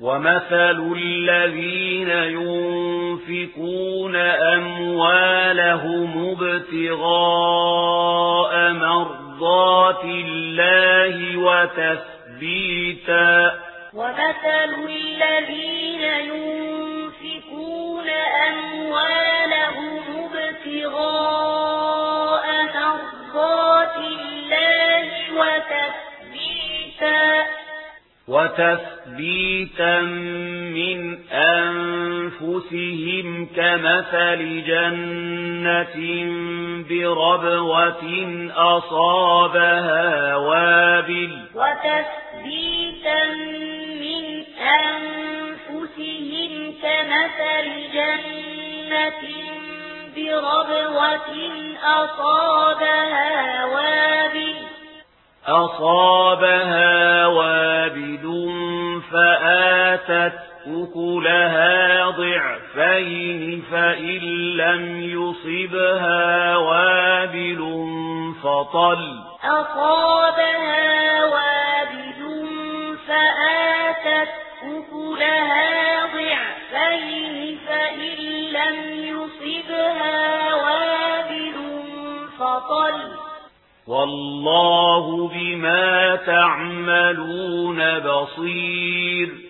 ومثل الذين ينفقون أموالهم ابتغاء مرضات الله وتثبيتا ومثل الذين ينفقون أموالهم ابتغاء مرضات الله وتثبيتا من أنفسهم كمثل جنة بربوة أصابها وابل وتثبيتا من أنفسهم كمثل جنة بربوة أصابها وابل أصابها أكلها ضعفين فإن لم يصبها وابل فطل أصابها وابل فآتت أكلها ضعفين فإن لم يصبها وابل فطل والله بما تعملون بصير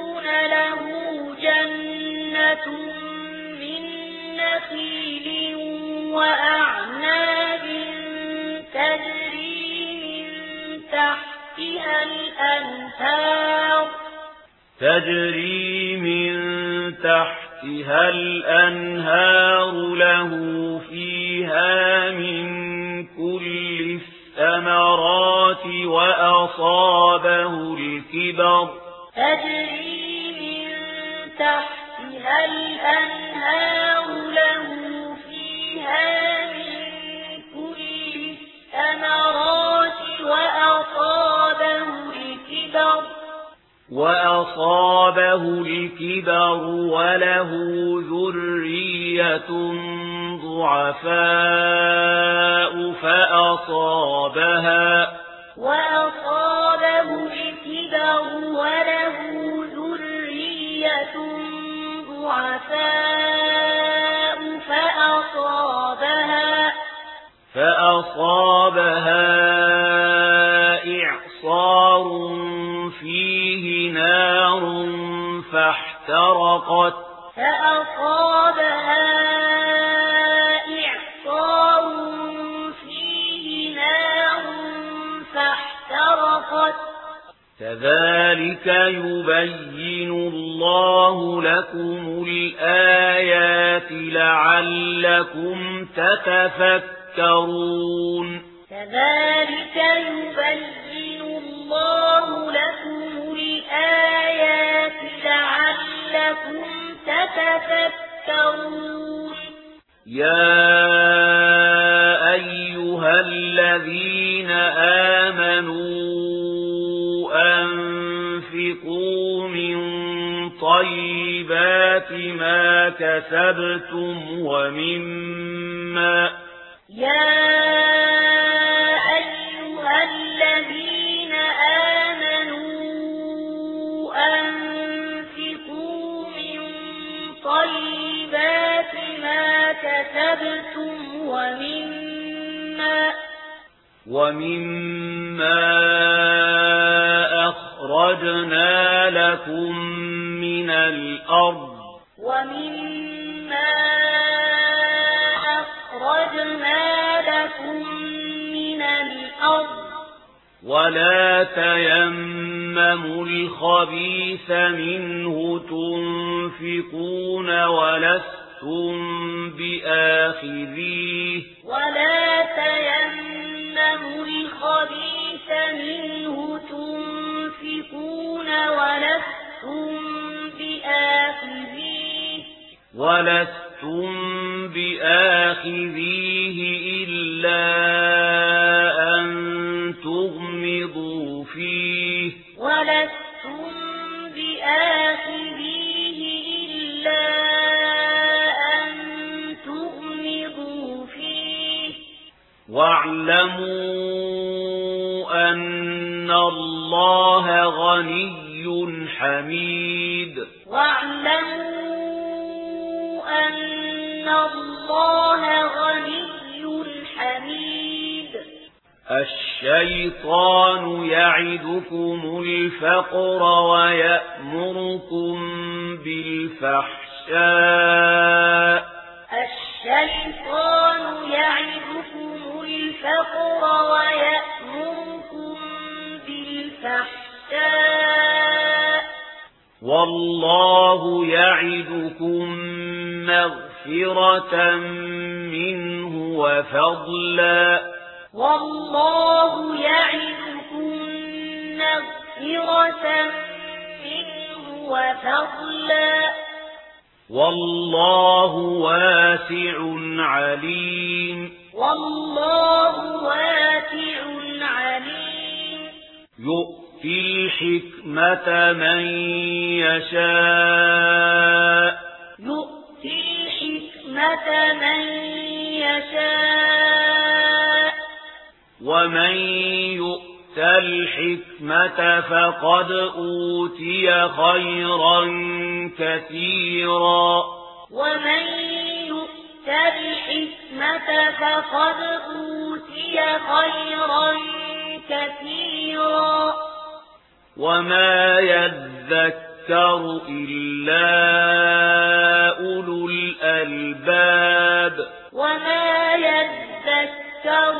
له جنة من نخيل وأعناب تجري من تحتها الأنهار تجري من تحتها الأنهار له فيها من كل الثمرات وأصابه الكبر تجري تحتها الأنهار له فيها من كل الثمرات وأصابه الكبر وأصابه الكبر وله ذرية ضعفاء فأصابها وأصابه فأصابها إعصار فيه نار فاحترقت كذلك يبين الله لكم الآيات لعلكم تتفكرون. كذلك يبين الله لكم الآيات لعلكم تتفكرون. يا أيها الذين مما كسبتم ومما يا أيها الذين آمنوا أنفقوا من طيبات ما كسبتم ومما ومما أخرجنا لكم من الأرض وَمِمَّا أَخْرَجْنَا لَكُم مِّنَ الْأَرْضِ وَلَا تَيَمَّمُوا الْخَبِيثَ مِنْهُ تُنْفِقُونَ وَلَسْتُمْ بِآخِذِيهِ وَلَا تَيَمَّمُوا الْخَبِيثَ مِنْهُ تُنْفِقُونَ وَلَسْتُمْ ولستم بآخذيه إلا أن تغمضوا فيه ولستم بآخذيه إلا أن تغمضوا فيه واعلموا أن الله غني حميد واعلموا الله غني الحميد الشيطان يعدكم الفقر ويأمركم بالفحشاء الشيطان يعدكم الفقر ويأمركم بالفحشاء والله يعدكم مغفرة مَغْفِرَةً منه وفضلا والله يعدكم مغفرة منه وفضلا والله واسع عليم والله واسع عليم يؤتي الحكمة من يشاء الحكمة من يشاء. ومن يؤت الحكمة فقد أوتي خيرا كثيرا. ومن يؤت الحكمة فقد أوتي خيرا كثيرا. وما يذكر يذكر إلا أولو الألباب وما يذكر